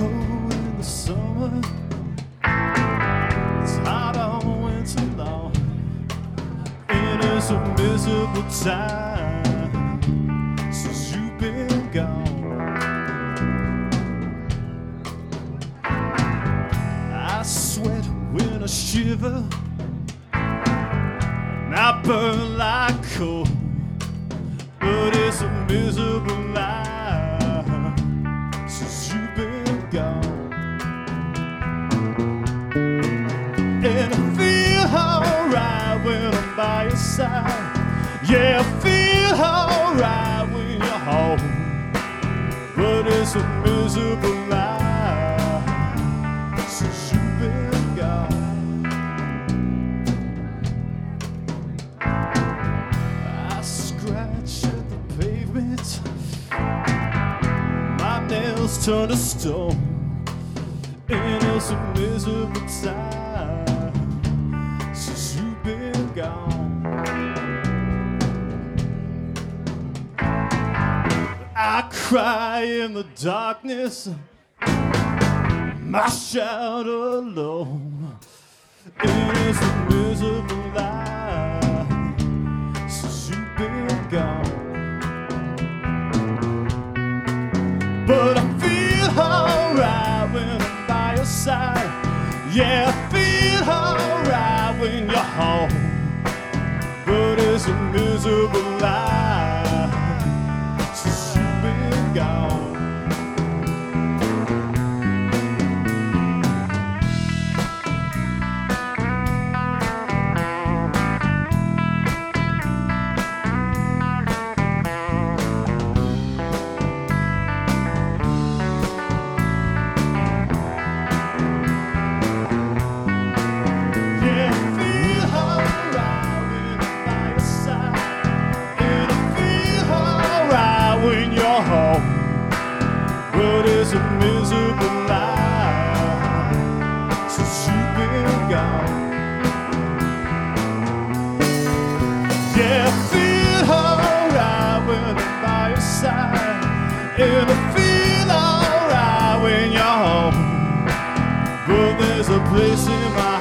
cold in the summer. It's hot all the winter long. It is a miserable time since you've been gone. I sweat when I shiver. And I burn like coal. But it's a miserable Yeah, I feel alright when you're home. But it's a miserable life since you've been gone. I scratch at the pavement. My nails turn to stone. And it's a miserable time I cry in the darkness, my shadow alone. It's a miserable life since you've been gone. But I feel alright when I'm by your side. Yeah, I feel alright when you're home. But it's a miserable gone. It's a miserable life since you've been gone. Yeah, I feel alright when I'm by your side. And I feel alright when you're home. But there's a place in my